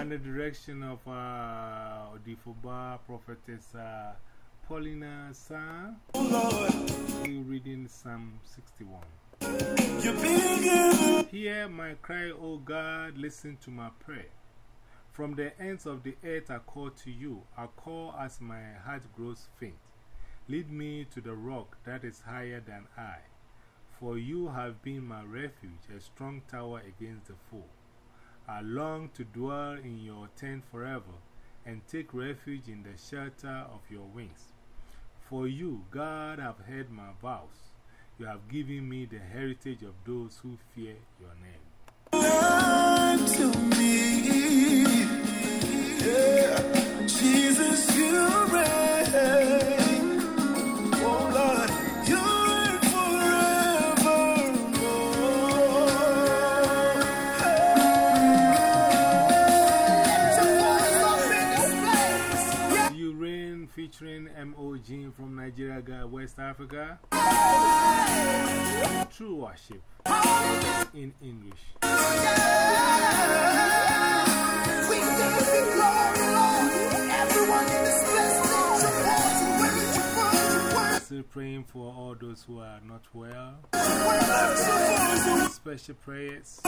under direction of uh, the Fuba prophetess uh, Paulina San. We're reading Psalm 61. Hear my cry, O God, listen to my prayer. From the ends of the earth I call to you, I call as my heart grows faint. Lead me to the rock that is higher than I. For you have been my refuge, a strong tower against the foe. I long to dwell in your tent forever and take refuge in the shelter of your wings. For you, God, have heard my vows. You have given me the heritage of those who fear your name. Nigeria, Ga- West Africa. True worship in English. Still praying for all those who are not well. Special prayers.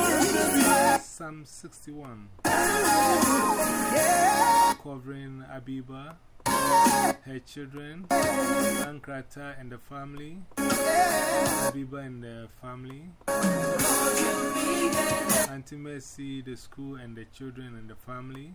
Psalm 61. Covering Abiba, her children, Ankrata and the family, Abiba and the family, Auntie Mercy, the school and the children and the family,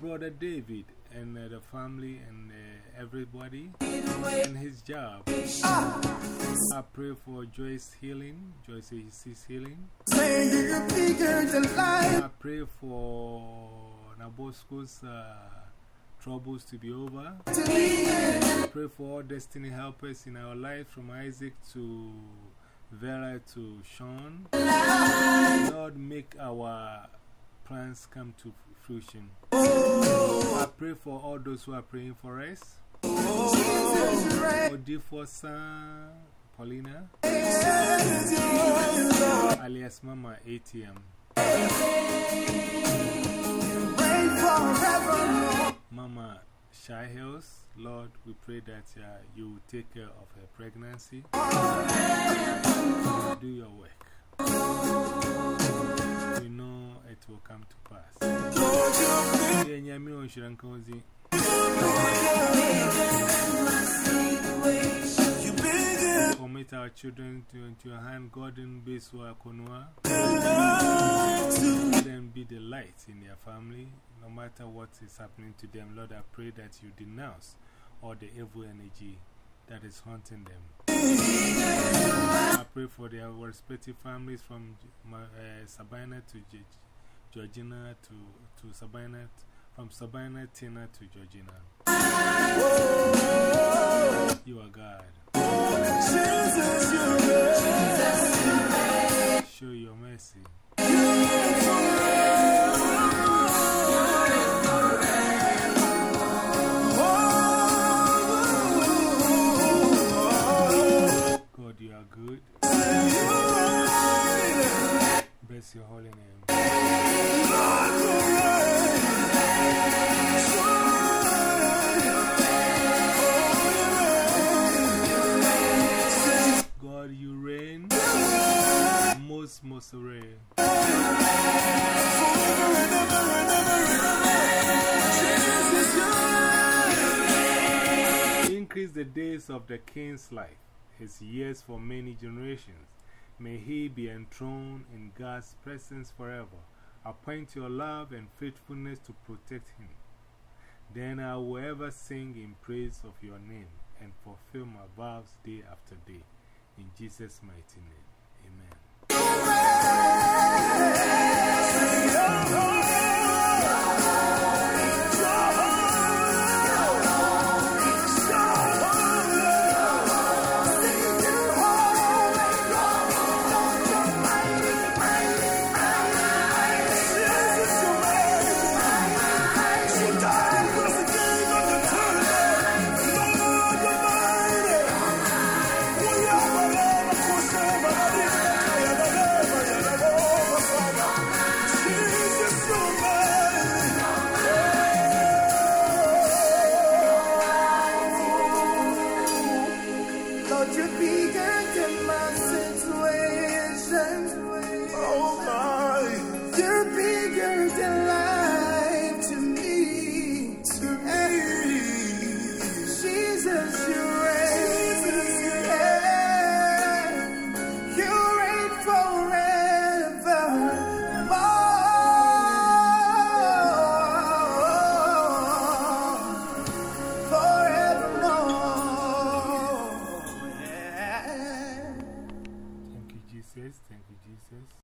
Brother David and uh, the family and uh, everybody, and his job. I pray for Joyce healing, Joyce is healing. I pray for Nabosco's uh, troubles to be over. Pray for all destiny helpers in our life, from Isaac to Vera to Sean. Lord, make our plans come to fruition. I pray for all those who are praying for us. Odifo San Paulina, alias Mama ATM. Mama Shy Hills, Lord, we pray that uh, you take care of her pregnancy. Do your work. We know it will come to pass. Commit our children to, into your hand, Gordon Beswa Konua. Let them be the light in their family, no matter what is happening to them. Lord, I pray that you denounce all the evil energy that is haunting them. I pray for their respective families from uh, Sabina to Ge Georgina to, to Sabina, from Sabina, Tina to Georgina. You are God. Show your mercy. God, you are good. Bless your holy name. Increase the days of the king's life, his years for many generations. May he be enthroned in God's presence forever. Appoint your love and faithfulness to protect him. Then I will ever sing in praise of your name and fulfill my vows day after day. In Jesus' mighty name, amen.